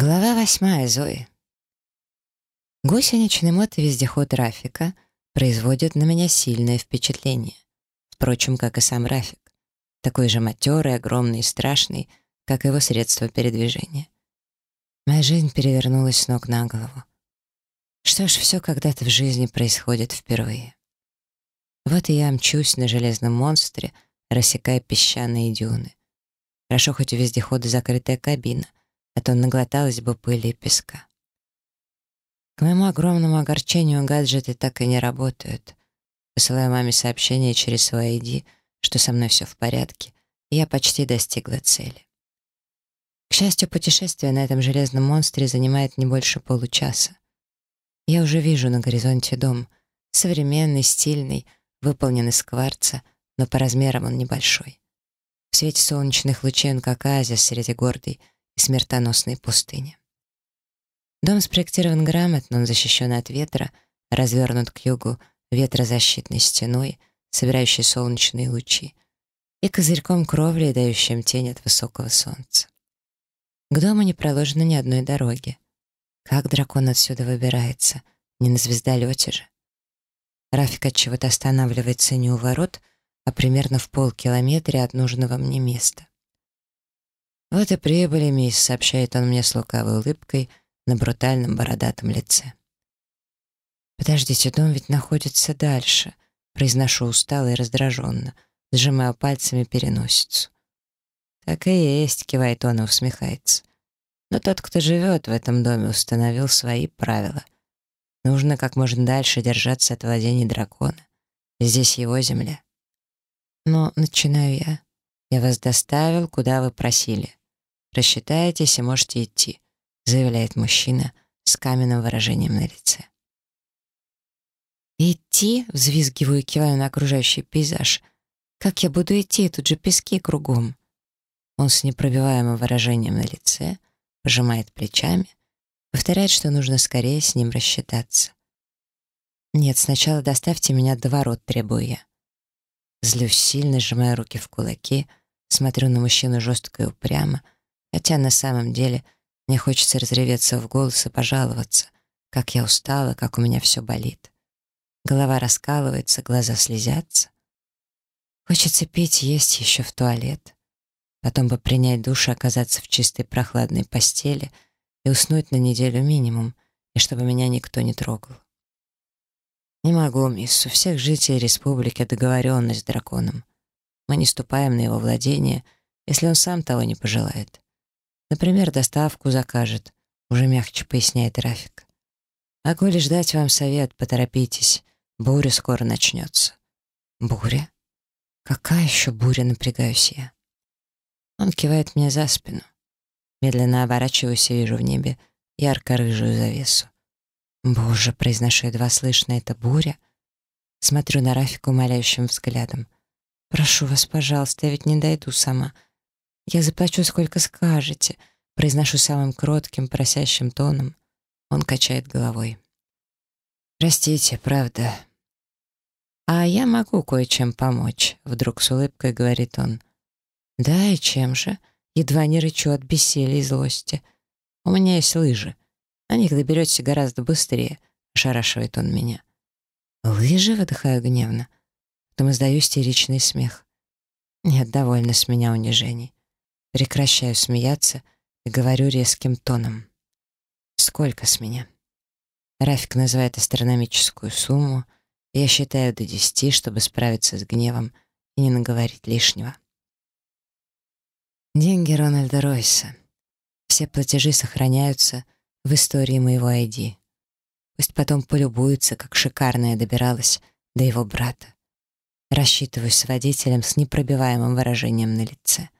Глава восьмая, Зои. Гусеничный мод и вездеход Рафика производят на меня сильное впечатление. Впрочем, как и сам Рафик. Такой же матерый, огромный и страшный, как его средство передвижения. Моя жизнь перевернулась с ног на голову. Что ж, все когда-то в жизни происходит впервые. Вот и я мчусь на железном монстре, рассекая песчаные дюны. Хорошо, хоть у вездехода закрытая кабина — а то наглоталась бы пыли и песка. К моему огромному огорчению гаджеты так и не работают. Посылаю маме сообщение через свой ID, что со мной все в порядке, и я почти достигла цели. К счастью, путешествие на этом железном монстре занимает не больше получаса. Я уже вижу на горизонте дом. Современный, стильный, выполнен из кварца, но по размерам он небольшой. В свете солнечных лучей он как оазис среди гордой, смертоносной пустыни. Дом спроектирован грамотно, он защищен от ветра, развернут к югу ветрозащитной стеной, собирающей солнечные лучи, и козырьком кровли, дающим тень от высокого солнца. К дому не проложено ни одной дороги. Как дракон отсюда выбирается? Не на звездолете же. Рафик от чего-то останавливается не у ворот, а примерно в полкилометре от нужного мне места. «Вот и прибыли, мисс», — сообщает он мне с лукавой улыбкой на брутальном бородатом лице. «Подождите, дом ведь находится дальше», — произношу устало и раздраженно, сжимая пальцами переносицу. «Так и есть», — кивает он и усмехается. «Но тот, кто живет в этом доме, установил свои правила. Нужно как можно дальше держаться от владений дракона. Здесь его земля». «Но начинаю я. Я вас доставил, куда вы просили. Рассчитаетесь и можете идти», — заявляет мужчина с каменным выражением на лице. «Идти?» — взвизгиваю и киваю на окружающий пейзаж. «Как я буду идти? Тут же пески кругом». Он с непробиваемым выражением на лице пожимает плечами, повторяет, что нужно скорее с ним рассчитаться. «Нет, сначала доставьте меня до ворот», — требую я. Злюсь сильно, сжимая руки в кулаки, смотрю на мужчину жестко и упрямо, Хотя на самом деле мне хочется разреветься в голос и пожаловаться, как я устала, как у меня все болит. Голова раскалывается, глаза слезятся. Хочется пить, есть еще в туалет. Потом бы принять душ и оказаться в чистой прохладной постели и уснуть на неделю минимум, и чтобы меня никто не трогал. Не могу, мисс, у всех жителей республики договоренность с драконом. Мы не ступаем на его владение, если он сам того не пожелает. Например, доставку закажет, уже мягче поясняет Рафик. Могу лишь дать вам совет, поторопитесь, буря скоро начнется. Буря? Какая еще буря, напрягаюсь я? Он кивает мне за спину. Медленно оборачиваюсь и вижу в небе ярко-рыжую завесу. «Боже!» — произношу едва слышно, «это буря?» Смотрю на Рафика умоляющим взглядом. «Прошу вас, пожалуйста, я ведь не дойду сама. «Я заплачу, сколько скажете», — произношу самым кротким, просящим тоном. Он качает головой. «Простите, правда». «А я могу кое-чем помочь», — вдруг с улыбкой говорит он. «Да, и чем же?» Едва не рычу от бессилия и злости. «У меня есть лыжи. На них доберетесь гораздо быстрее», — шарашивает он меня. «Лыжи?» — выдыхаю гневно. Потом издаю истеричный смех. Нет, довольно с меня унижений. Прекращаю смеяться и говорю резким тоном. «Сколько с меня?» Рафик называет астрономическую сумму, и я считаю до десяти, чтобы справиться с гневом и не наговорить лишнего. Деньги Рональда Ройса. Все платежи сохраняются в истории моего ID. Пусть потом полюбуются, как шикарно я добиралась до его брата. Рассчитываюсь с водителем с непробиваемым выражением на лице.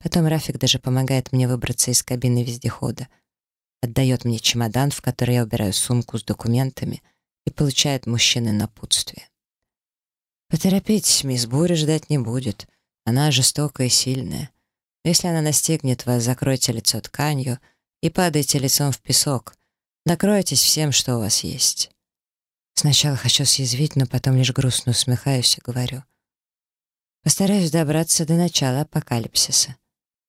Потом Рафик даже помогает мне выбраться из кабины вездехода. Отдает мне чемодан, в который я убираю сумку с документами, и получает мужчины напутствие. «Поторопитесь, мисс Буря ждать не будет. Она жестокая и сильная. Если она настигнет вас, закройте лицо тканью и падайте лицом в песок. Накройтесь всем, что у вас есть». Сначала хочу съязвить, но потом лишь грустно усмехаюсь и говорю. Постараюсь добраться до начала апокалипсиса.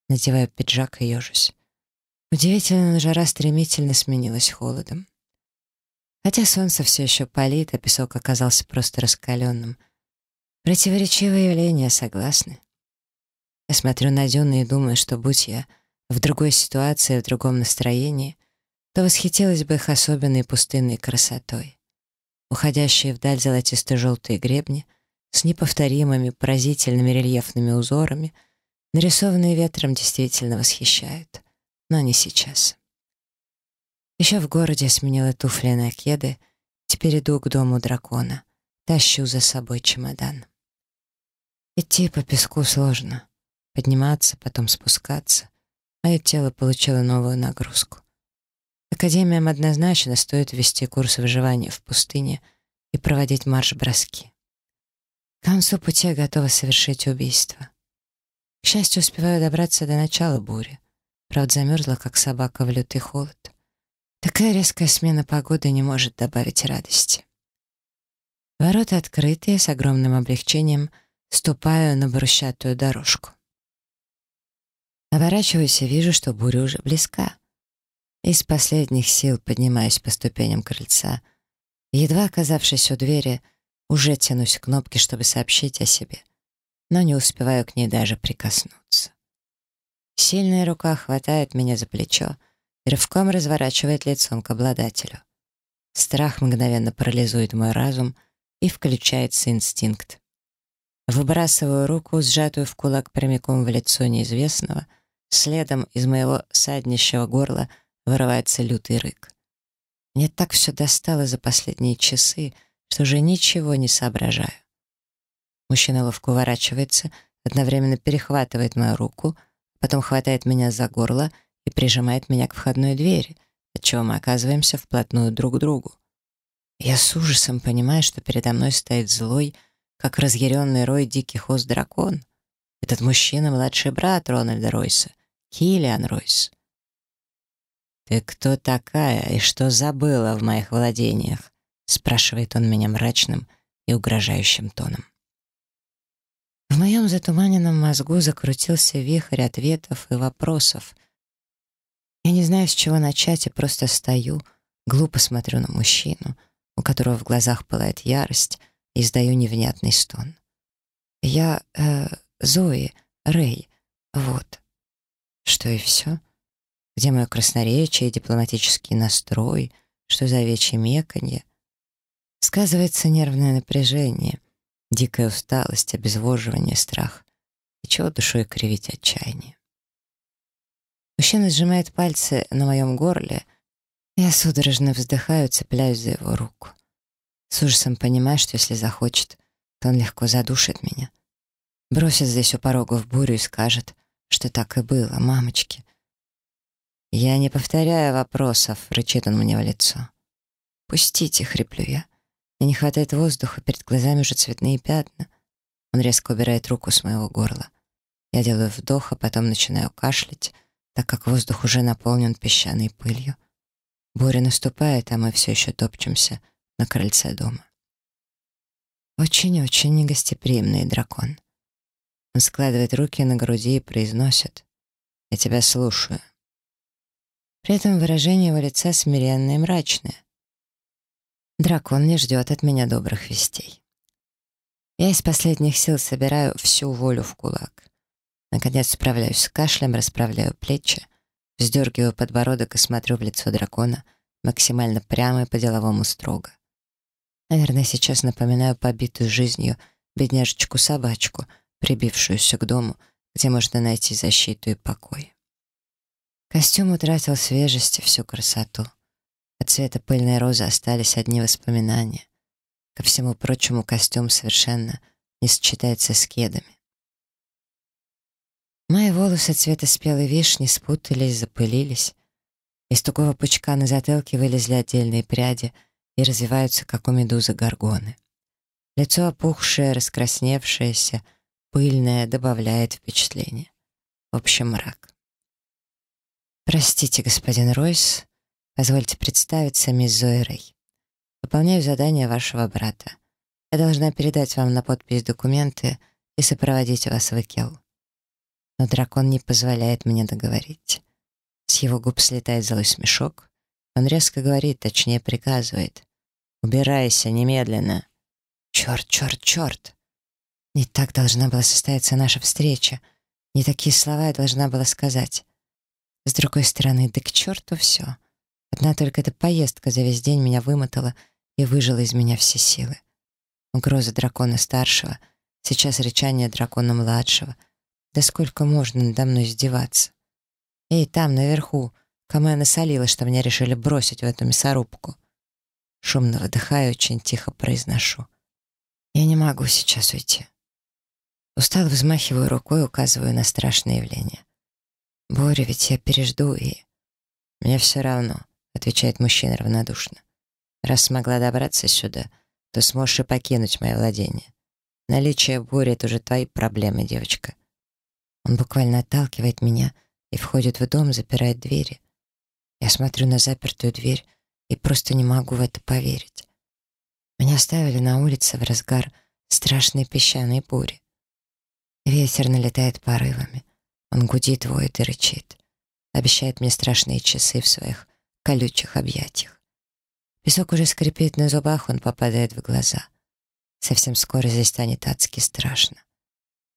Надеваю пиджак и ежусь. Удивительно, но жара стремительно сменилась холодом. Хотя солнце все еще палит, а песок оказался просто раскаленным. Противоречивые явления, согласны. Я смотрю на Дюну и думаю, что будь я в другой ситуации, в другом настроении, то восхитилась бы их особенной пустынной красотой. Уходящие вдаль золотисто-желтые гребни с неповторимыми, поразительными рельефными узорами, нарисованные ветром, действительно восхищают. Но не сейчас. Еще в городе сменила туфли на кеды, теперь иду к дому дракона, тащу за собой чемодан. Идти по песку сложно, подниматься, потом спускаться. Мое тело получило новую нагрузку. Академиям однозначно стоит вести курс выживания в пустыне и проводить марш-броски. К концу пути готова совершить убийство. К счастью, успеваю добраться до начала бури. Правда, замерзла, как собака в лютый холод. Такая резкая смена погоды не может добавить радости. Ворота открытые, с огромным облегчением ступаю на брусчатую дорожку. Оборачиваюсь и вижу, что буря уже близка. Из последних сил поднимаюсь по ступеням крыльца. Едва оказавшись у двери, уже тянусь к кнопке, чтобы сообщить о себе, но не успеваю к ней даже прикоснуться. Сильная рука хватает меня за плечо, рывком разворачивает лицом к обладателю. Страх мгновенно парализует мой разум, и включается инстинкт. Выбрасываю руку, сжатую в кулак прямиком в лицо неизвестного, следом из моего саднищего горла вырывается лютый рык. Мне так все достало за последние часы, что уже ничего не соображаю. Мужчина ловко уворачивается, одновременно перехватывает мою руку, потом хватает меня за горло и прижимает меня к входной двери, отчего мы оказываемся вплотную друг к другу. Я с ужасом понимаю, что передо мной стоит злой, как разъяренный рой диких ос дракон. Этот мужчина — младший брат Рональда Ройса, Киллиан Ройс. «Ты кто такая и что забыла в моих владениях?» — спрашивает он меня мрачным и угрожающим тоном. В моем затуманенном мозгу закрутился вихрь ответов и вопросов — я не знаю, с чего начать, и просто стою, глупо смотрю на мужчину, у которого в глазах пылает ярость, и издаю невнятный стон. Я, э, Зои, Рэй, вот. Что и все? Где мое красноречие, дипломатический настрой, что за овечье меканье? Сказывается нервное напряжение, дикая усталость, обезвоживание, страх. И чего душой кривить отчаяние? Мужчина сжимает пальцы на моем горле. Я судорожно вздыхаю, цепляюсь за его руку. С ужасом понимаю, что если захочет, то он легко задушит меня. Бросит здесь у порога в бурю и скажет, что так и было, мамочки. «Я не повторяю вопросов», — рычит он мне в лицо. «Пустите», — хриплю я. Мне не хватает воздуха, перед глазами уже цветные пятна. Он резко убирает руку с моего горла. Я делаю вдох, а потом начинаю кашлять, так как воздух уже наполнен песчаной пылью. Буря наступает, а мы все еще топчемся на крыльце дома. Очень-очень негостеприимный дракон. Он складывает руки на груди и произносит «Я тебя слушаю». При этом выражение его лица смиренное и мрачное. Дракон не ждет от меня добрых вестей. Я из последних сил собираю всю волю в кулак. Наконец справляюсь с кашлем, расправляю плечи, вздергиваю подбородок и смотрю в лицо дракона максимально прямо и по-деловому строго. Наверное, сейчас напоминаю побитую жизнью бедняжечку-собачку, прибившуюся к дому, где можно найти защиту и покой. Костюм утратил свежесть и всю красоту. От цвета пыльной розы остались одни воспоминания. Ко всему прочему, костюм совершенно не сочетается с кедами. Мои волосы цвета спелой вишни спутались, запылились. Из тугого пучка на затылке вылезли отдельные пряди и развиваются, как у медузы горгоны. Лицо опухшее, раскрасневшееся, пыльное, добавляет впечатление. В общем, мрак. «Простите, господин Ройс, позвольте представиться, мисс Зои Рэй. Выполняю задание вашего брата. Я должна передать вам на подпись документы и сопроводить вас в Экел но дракон не позволяет мне договорить. С его губ слетает злой смешок. Он резко говорит, точнее приказывает. «Убирайся немедленно!» «Черт, черт, черт!» Не так должна была состояться наша встреча. Не такие слова я должна была сказать. С другой стороны, да к черту все. Одна только эта поездка за весь день меня вымотала и выжила из меня все силы. Угроза дракона старшего, сейчас речание дракона младшего. Да сколько можно надо мной издеваться? Эй, там, наверху, кому я насолила, что меня решили бросить в эту мясорубку? Шумно выдыхаю, очень тихо произношу. Я не могу сейчас уйти. Устал взмахиваю рукой, указываю на страшное явление. Боря, ведь я пережду и... Мне все равно, отвечает мужчина равнодушно. Раз смогла добраться сюда, то сможешь и покинуть мое владение. Наличие бури — это уже твои проблемы, девочка. Он буквально отталкивает меня и входит в дом, запирает двери. Я смотрю на запертую дверь и просто не могу в это поверить. Меня оставили на улице в разгар страшной песчаной бури. Ветер налетает порывами. Он гудит, воет и рычит. Обещает мне страшные часы в своих колючих объятиях. Песок уже скрипит на зубах, он попадает в глаза. Совсем скоро здесь станет адски страшно.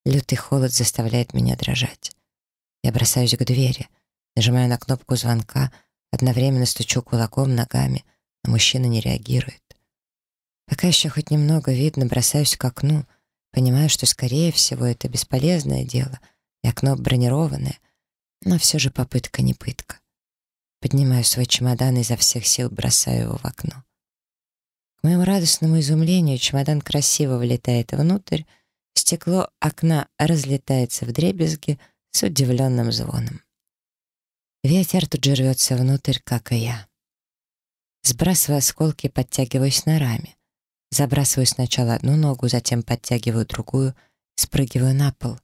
Лютый холод заставляет меня дрожать. Я бросаюсь к двери, нажимаю на кнопку звонка, одновременно стучу кулаком, ногами, но мужчина не реагирует. Пока еще хоть немного видно, бросаюсь к окну, понимаю, что, скорее всего, это бесполезное дело, и окно бронированное, но все же попытка не пытка. Поднимаю свой чемодан и изо всех сил бросаю его в окно. К моему радостному изумлению чемодан красиво влетает внутрь, стекло окна разлетается в дребезги с удивленным звоном. Ветер тут же рвется внутрь, как и я. Сбрасывая осколки, подтягиваюсь на раме. Забрасываю сначала одну ногу, затем подтягиваю другую, спрыгиваю на пол.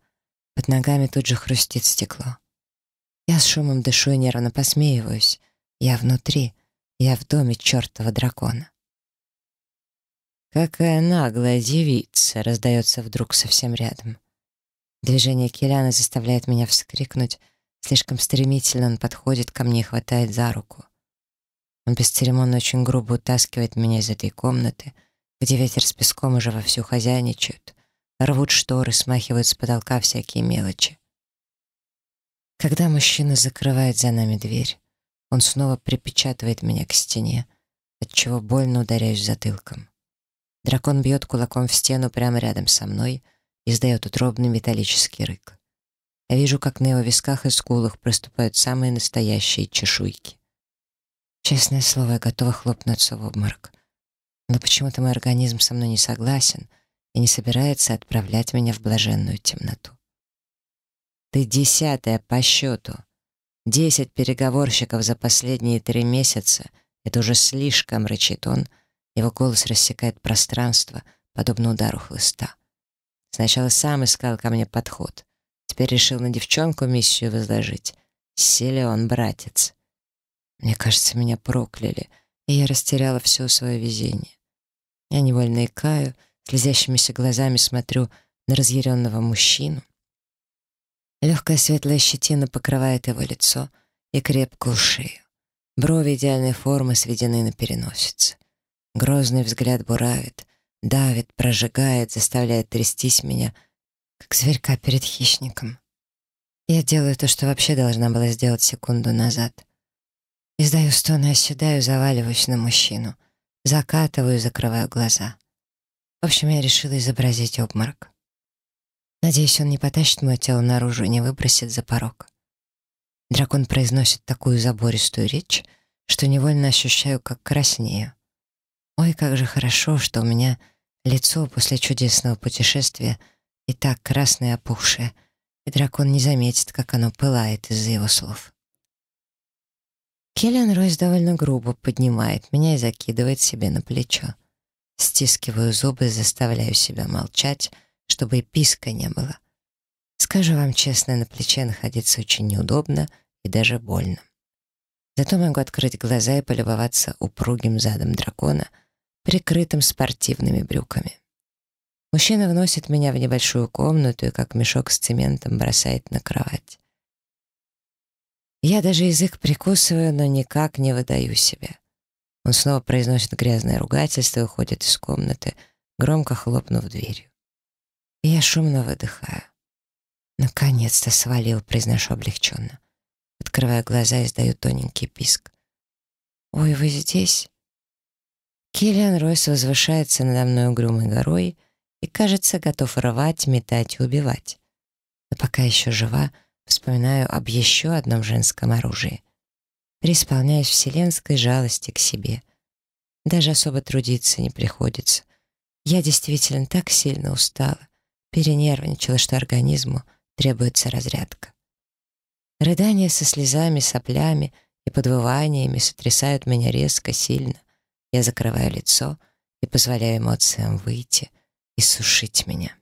Под ногами тут же хрустит стекло. Я с шумом дышу и нервно посмеиваюсь. Я внутри, я в доме чертова дракона. «Какая наглая девица!» — раздается вдруг совсем рядом. Движение Киляна заставляет меня вскрикнуть. Слишком стремительно он подходит ко мне и хватает за руку. Он бесцеремонно очень грубо утаскивает меня из этой комнаты, где ветер с песком уже вовсю хозяйничают. Рвут шторы, смахивают с потолка всякие мелочи. Когда мужчина закрывает за нами дверь, он снова припечатывает меня к стене, отчего больно ударяюсь затылком. Дракон бьет кулаком в стену прямо рядом со мной и издает утробный металлический рык. Я вижу, как на его висках и скулах проступают самые настоящие чешуйки. Честное слово, я готова хлопнуться в обморок. Но почему-то мой организм со мной не согласен и не собирается отправлять меня в блаженную темноту. Ты десятая по счету. Десять переговорщиков за последние три месяца. Это уже слишком, рычит он. Его голос рассекает пространство, подобно удару хлыста. Сначала сам искал ко мне подход. Теперь решил на девчонку миссию возложить. Силен, братец. Мне кажется, меня прокляли, и я растеряла все свое везение. Я невольно икаю, слезящимися глазами смотрю на разъяренного мужчину, Легкая светлая щетина покрывает его лицо и крепкую шею. Брови идеальной формы сведены на переносице. Грозный взгляд буравит, давит, прожигает, заставляет трястись меня, как зверька перед хищником. Я делаю то, что вообще должна была сделать секунду назад. Издаю стон и оседаю, заваливаюсь на мужчину. Закатываю, закрываю глаза. В общем, я решила изобразить обморок. Надеюсь, он не потащит мое тело наружу и не выбросит за порог. Дракон произносит такую забористую речь, что невольно ощущаю, как краснею. Ой, как же хорошо, что у меня лицо после чудесного путешествия и так красное опухшее, и дракон не заметит, как оно пылает из-за его слов. Келлиан Ройс довольно грубо поднимает меня и закидывает себе на плечо. Стискиваю зубы, заставляю себя молчать — чтобы и писка не было. Скажу вам честно, на плече находиться очень неудобно и даже больно. Зато могу открыть глаза и полюбоваться упругим задом дракона, прикрытым спортивными брюками. Мужчина вносит меня в небольшую комнату и как мешок с цементом бросает на кровать. Я даже язык прикусываю, но никак не выдаю себя. Он снова произносит грязное ругательство и уходит из комнаты, громко хлопнув дверью. Я шумно выдыхаю. Наконец-то свалил, произношу облегченно. Открываю глаза и издаю тоненький писк. «Ой, вы здесь?» Киллиан Ройс возвышается надо мной угрюмой горой и, кажется, готов рвать, метать и убивать. Но пока еще жива, вспоминаю об еще одном женском оружии. Преисполняюсь вселенской жалости к себе. Даже особо трудиться не приходится. Я действительно так сильно устала, перенервничала, что организму требуется разрядка. Рыдания со слезами, соплями и подвываниями сотрясают меня резко, сильно. Я закрываю лицо и позволяю эмоциям выйти и сушить меня.